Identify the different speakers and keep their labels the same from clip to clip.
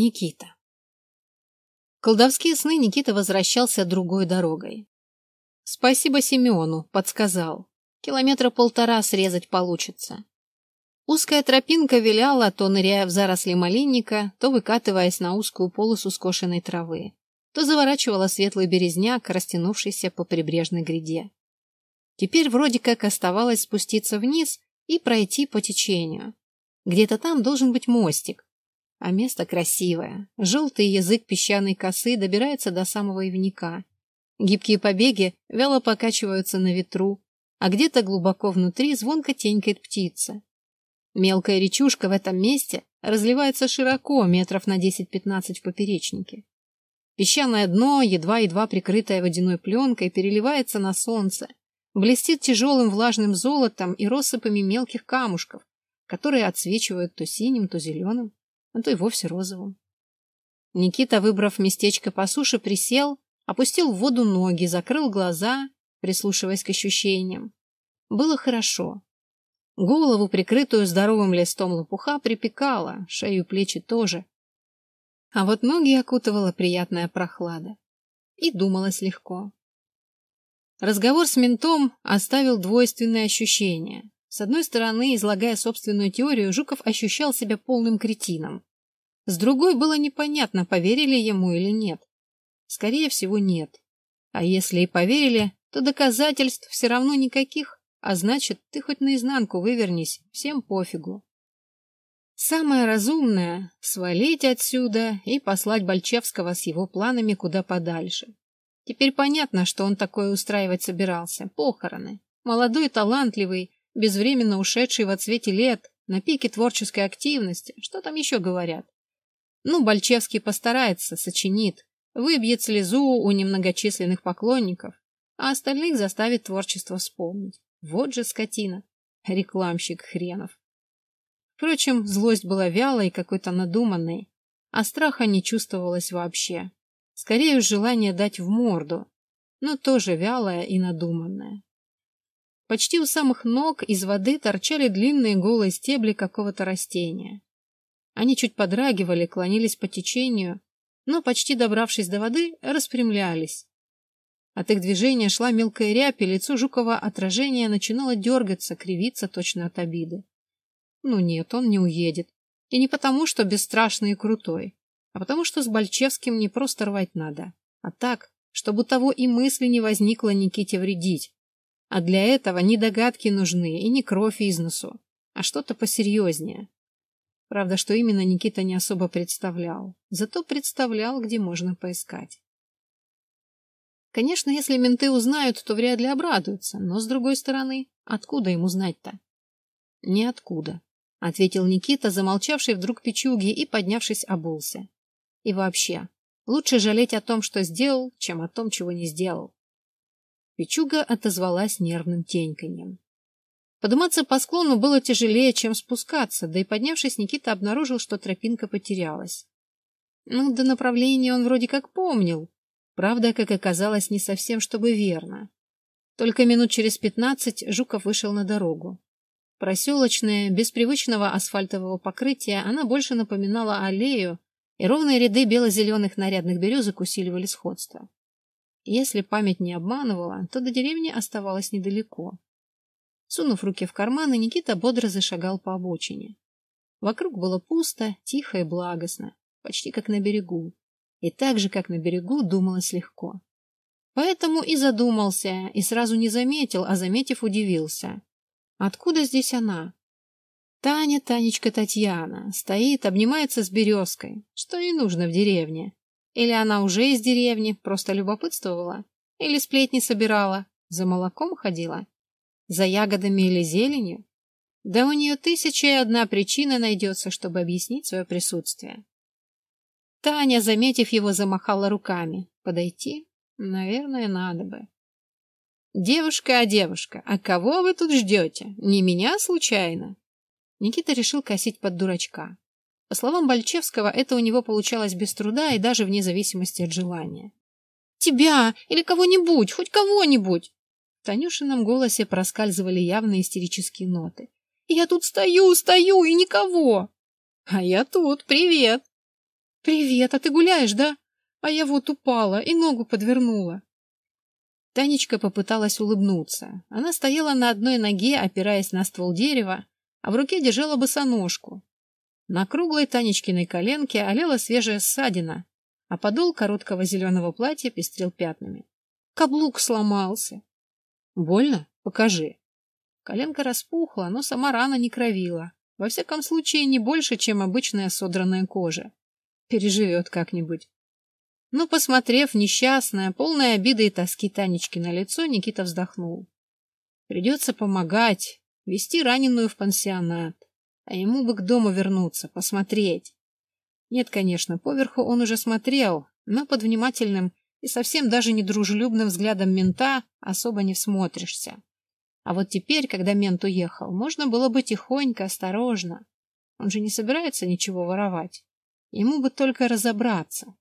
Speaker 1: Никита. Колдовские сны Никита возвращался другой дорогой. Спасибо Семену, подсказал. Километра полтора срезать получится. Узкая тропинка виляла, то ныряя в заросли малинника, то выкатываясь на узкую полосу скошенной травы, то заворачивала светлый березняк, растянувшийся по прибрежной гряде. Теперь вроде как оставалось спуститься вниз и пройти по течению. Где-то там должен быть мостик, а место красивое. Желтый язык песчаной косы добирается до самого ивника. Гибкие побеги вяло покачиваются на ветру, а где-то глубоко внутри звонко тенькает птица. Мелкая речушка в этом месте разливается широко, метров на 10-15 в поперечнике. Песчаное дно, едва-едва прикрытое водяной пленкой, переливается на солнце, блестит тяжелым влажным золотом и россыпами мелких камушков, которые отсвечивают то синим, то зеленым а то и вовсе розовым. Никита, выбрав местечко по суше, присел, опустил в воду ноги, закрыл глаза, прислушиваясь к ощущениям. Было хорошо. Голову, прикрытую здоровым листом лопуха, припекало, шею и плечи тоже. А вот ноги окутывала приятная прохлада. И думалось легко. Разговор с ментом оставил двойственные ощущения. С одной стороны, излагая собственную теорию, Жуков ощущал себя полным кретином. С другой было непонятно, поверили ему или нет. Скорее всего, нет. А если и поверили, то доказательств все равно никаких, а значит, ты хоть наизнанку вывернись, всем пофигу. Самое разумное — свалить отсюда и послать Бальчевского с его планами куда подальше. Теперь понятно, что он такое устраивать собирался. Похороны. Молодой, талантливый, безвременно ушедший в отсвете лет, на пике творческой активности, что там еще говорят. Ну, Бальчевский постарается, сочинит, выбьет слезу у немногочисленных поклонников, а остальных заставит творчество вспомнить. Вот же скотина, рекламщик хренов. Впрочем, злость была вялой и какой-то надуманной, а страха не чувствовалось вообще. Скорее желание дать в морду, но тоже вялое и надуманное. Почти у самых ног из воды торчали длинные голые стебли какого-то растения. Они чуть подрагивали, клонились по течению, но, почти добравшись до воды, распрямлялись. От их движения шла мелкая рябь, и лицо Жукова отражение начинало дергаться, кривиться точно от обиды. Ну нет, он не уедет. И не потому, что бесстрашный и крутой, а потому, что с Бальчевским не просто рвать надо, а так, чтобы того и мысли не возникло Никите вредить, а для этого не догадки нужны и не кровь из носу, а что-то посерьезнее. Правда, что именно Никита не особо представлял, зато представлял, где можно поискать. Конечно, если менты узнают, то вряд ли обрадуются, но, с другой стороны, откуда им узнать-то? Ниоткуда, — ответил Никита, замолчавший вдруг печуги и, поднявшись, обулся. И вообще, лучше жалеть о том, что сделал, чем о том, чего не сделал. Печуга отозвалась нервным теньканьем. Подниматься по склону было тяжелее, чем спускаться, да и поднявшись, Никита обнаружил, что тропинка потерялась. Ну, до направления он вроде как помнил. Правда, как оказалось, не совсем чтобы верно. Только минут через пятнадцать Жуков вышел на дорогу. Проселочная, без привычного асфальтового покрытия, она больше напоминала аллею, и ровные ряды бело-зеленых нарядных березок усиливали сходство. Если память не обманывала, то до деревни оставалось недалеко. Сунув руки в карманы, Никита бодро зашагал по обочине. Вокруг было пусто, тихо и благостно, почти как на берегу. И так же, как на берегу, думалось легко. Поэтому и задумался, и сразу не заметил, а заметив, удивился. Откуда здесь она? Таня, Танечка Татьяна, стоит, обнимается с березкой, что и нужно в деревне. Или она уже из деревни, просто любопытствовала? Или сплетни собирала? За молоком ходила? За ягодами или зеленью? Да у нее тысяча и одна причина найдется, чтобы объяснить свое присутствие. Таня, заметив его, замахала руками. Подойти? Наверное, надо бы. Девушка, а девушка, а кого вы тут ждете? Не меня случайно? Никита решил косить под дурачка. По словам Бальчевского, это у него получалось без труда и даже вне зависимости от желания. «Тебя! Или кого-нибудь! Хоть кого-нибудь!» В Танюшином голосе проскальзывали явные истерические ноты. «Я тут стою, стою, и никого!» «А я тут, привет!» «Привет, а ты гуляешь, да? А я вот упала и ногу подвернула». Танечка попыталась улыбнуться. Она стояла на одной ноге, опираясь на ствол дерева, а в руке держала босоножку. На круглой Танечкиной коленке олела свежая ссадина, а подол короткого зеленого платья пестрел пятнами. Каблук сломался. Больно? Покажи. Коленка распухла, но сама рана не кровила. Во всяком случае, не больше, чем обычная содранная кожа. Переживет как-нибудь. Но, посмотрев несчастное, полное обиды и тоски Танечки на лицо, Никита вздохнул. Придется помогать, вести раненую в пансионат. А ему бы к дому вернуться, посмотреть. Нет, конечно, поверху он уже смотрел, но под внимательным и совсем даже недружелюбным взглядом мента особо не всмотришься. А вот теперь, когда мент уехал, можно было бы тихонько, осторожно. Он же не собирается ничего воровать. Ему бы только разобраться.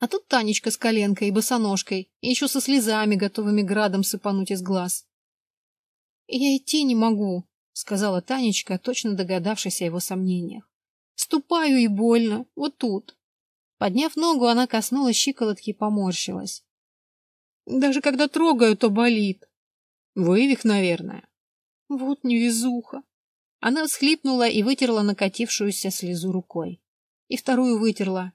Speaker 1: А тут Танечка с коленкой и босоножкой, и еще со слезами, готовыми градом сыпануть из глаз. — Я идти не могу, — сказала Танечка, точно догадавшись о его сомнениях. — Ступаю и больно, вот тут. Подняв ногу, она коснулась щиколотки и поморщилась. — Даже когда трогаю, то болит. — Вывих, наверное. — Вот невезуха. Она всхлипнула и вытерла накатившуюся слезу рукой. И вторую вытерла,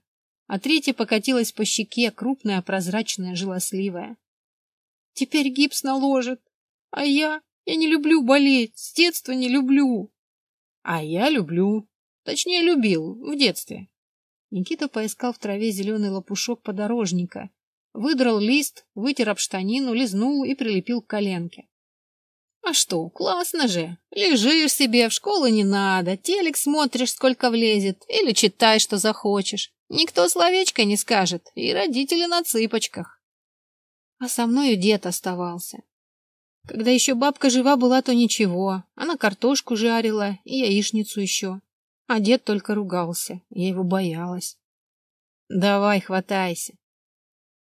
Speaker 1: а третья покатилась по щеке, крупная, прозрачная, жилосливая. Теперь гипс наложит. А я... Я не люблю болеть, с детства не люблю. А я люблю. Точнее, любил, в детстве. Никита поискал в траве зеленый лопушок подорожника, выдрал лист, вытер об штанину, лизнул и прилепил к коленке. А что, классно же. Лежишь себе, в школу не надо, телек смотришь, сколько влезет, или читай, что захочешь. Никто словечко не скажет, и родители на цыпочках. А со мною дед оставался. Когда еще бабка жива была, то ничего. Она картошку жарила и яичницу еще. А дед только ругался. Я его боялась. Давай, хватайся.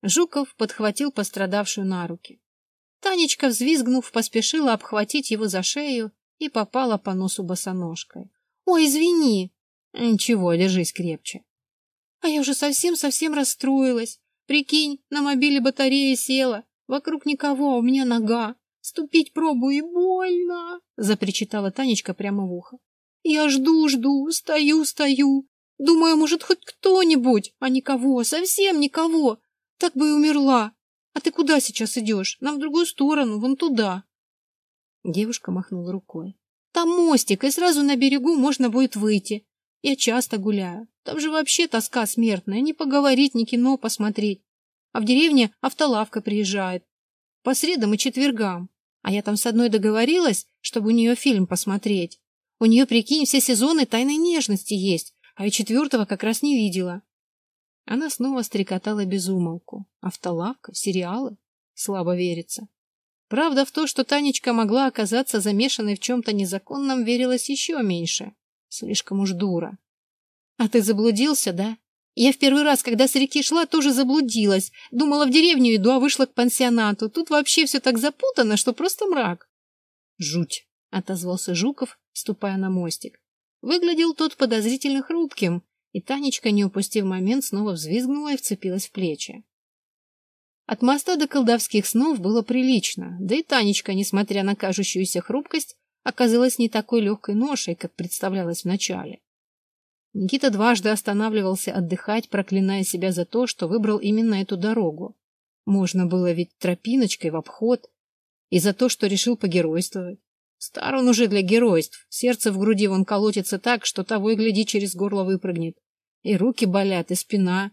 Speaker 1: Жуков подхватил пострадавшую на руки. Танечка, взвизгнув, поспешила обхватить его за шею и попала по носу босоножкой. — Ой, извини! — Ничего, держись крепче. А я уже совсем-совсем расстроилась. Прикинь, на мобиле батарея села. Вокруг никого, а у меня нога. Ступить пробую и больно, — запричитала Танечка прямо в ухо. Я жду, жду, стою, стою. Думаю, может, хоть кто-нибудь, а никого, совсем никого. Так бы и умерла. А ты куда сейчас идешь? Нам в другую сторону, вон туда. Девушка махнула рукой. Там мостик, и сразу на берегу можно будет выйти. Я часто гуляю. Там же вообще тоска смертная. Не поговорить, ни кино посмотреть. А в деревне автолавка приезжает. По средам и четвергам. А я там с одной договорилась, чтобы у нее фильм посмотреть. У нее, прикинь, все сезоны тайной нежности есть. А я четвертого как раз не видела. Она снова стрекотала без умолку. Автолавка, сериалы. Слабо верится. Правда в то, что Танечка могла оказаться замешанной в чем-то незаконном, верилось еще меньше. Слишком уж дура. А ты заблудился, да? Я в первый раз, когда с реки шла, тоже заблудилась. Думала, в деревню иду, а вышла к пансионату. Тут вообще все так запутано, что просто мрак. Жуть, — отозвался Жуков, ступая на мостик. Выглядел тот подозрительно хрупким, и Танечка, не упустив момент, снова взвизгнула и вцепилась в плечи. От моста до колдовских снов было прилично, да и Танечка, несмотря на кажущуюся хрупкость, оказалась не такой легкой ношей, как представлялось вначале. Никита дважды останавливался отдыхать, проклиная себя за то, что выбрал именно эту дорогу. Можно было ведь тропиночкой в обход. И за то, что решил погеройствовать. Стар он уже для геройств. Сердце в груди вон колотится так, что того и гляди через горло выпрыгнет. И руки болят, и спина.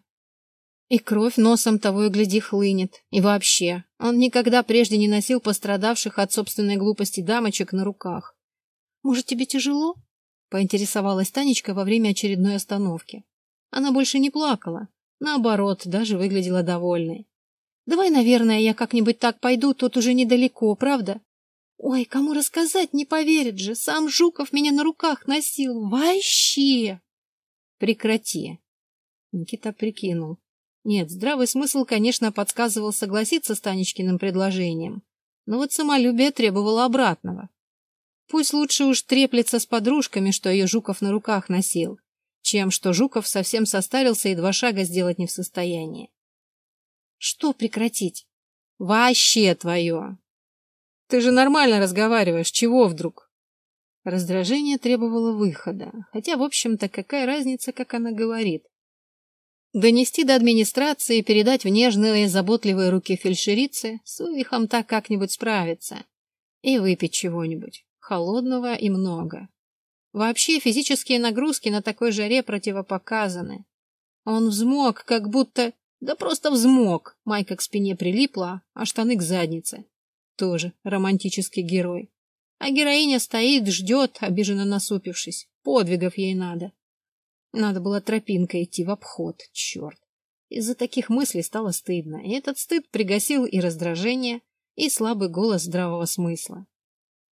Speaker 1: И кровь носом того и гляди хлынет. И вообще, он никогда прежде не носил пострадавших от собственной глупости дамочек на руках. «Может, тебе тяжело?» — поинтересовалась Танечка во время очередной остановки. Она больше не плакала. Наоборот, даже выглядела довольной. «Давай, наверное, я как-нибудь так пойду, тут уже недалеко, правда?» «Ой, кому рассказать, не поверит же, сам Жуков меня на руках носил, вообще!» «Прекрати!» Никита прикинул. Нет, здравый смысл, конечно, подсказывал согласиться с Танечкиным предложением, но вот самолюбие требовало обратного. Пусть лучше уж треплется с подружками, что ее Жуков на руках носил, чем что Жуков совсем состарился и два шага сделать не в состоянии. Что прекратить? Вообще твое! Ты же нормально разговариваешь, чего вдруг? Раздражение требовало выхода, хотя, в общем-то, какая разница, как она говорит. Донести до администрации и передать в нежные, заботливые руки фельдшерицы, с вывихом так как-нибудь справиться. И выпить чего-нибудь, холодного и много. Вообще физические нагрузки на такой жаре противопоказаны. Он взмок, как будто... Да просто взмок. Майка к спине прилипла, а штаны к заднице. Тоже романтический герой. А героиня стоит, ждет, обиженно насупившись. Подвигов ей надо. Надо было тропинкой идти в обход, черт. Из-за таких мыслей стало стыдно, и этот стыд пригасил и раздражение, и слабый голос здравого смысла.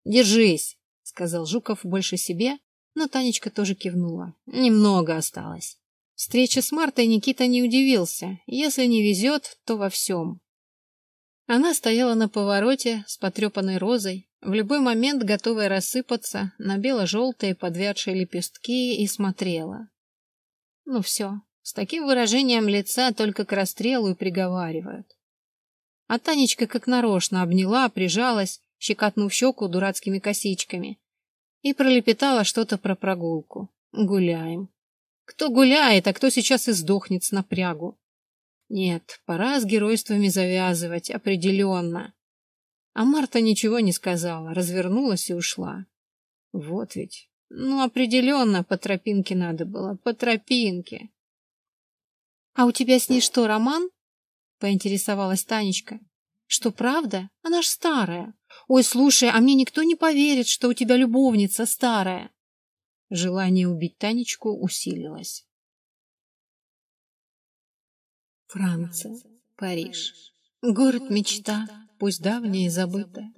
Speaker 1: «Держись!» — сказал Жуков больше себе, но Танечка тоже кивнула. «Немного осталось». Встреча с Мартой Никита не удивился. Если не везет, то во всем. Она стояла на повороте с потрепанной розой, в любой момент готовая рассыпаться на бело-желтые подвядшие лепестки и смотрела. Ну все, с таким выражением лица только к расстрелу и приговаривают. А Танечка как нарочно обняла, прижалась, щекотнув щеку дурацкими косичками, и пролепетала что-то про прогулку. Гуляем. Кто гуляет, а кто сейчас и сдохнет с напрягу. Нет, пора с геройствами завязывать, определенно. А Марта ничего не сказала, развернулась и ушла. Вот ведь. Ну, определенно, по тропинке надо было, по тропинке. — А у тебя с ней что, роман? — поинтересовалась Танечка. — Что, правда? Она ж старая. Ой, слушай, а мне никто не поверит, что у тебя любовница старая. Желание убить Танечку усилилось. Франция, Париж. Город мечта пусть давняя и забытая.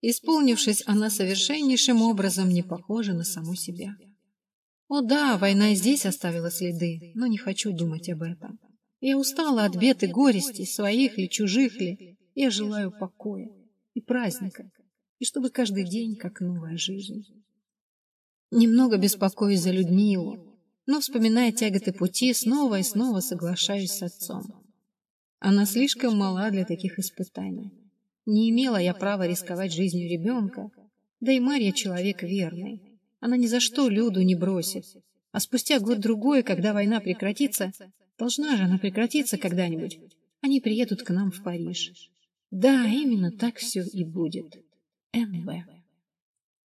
Speaker 1: Исполнившись, она совершеннейшим образом не похожа на саму себя. О да, война здесь оставила следы, но не хочу думать об этом. Я устала от бед и горести, своих ли, чужих ли. Я желаю покоя и праздника, и чтобы каждый день как новая жизнь. Немного беспокоюсь за Людмилу, но, вспоминая тяготы пути, снова и снова соглашаюсь с отцом. Она слишком мала для таких испытаний. Не имела я права рисковать жизнью ребенка, да и Марья человек верный. Она ни за что Люду не бросит. А спустя год-другой, когда война прекратится, должна же она прекратиться когда-нибудь, они приедут к нам в Париж. Да, именно так все и будет. МВ.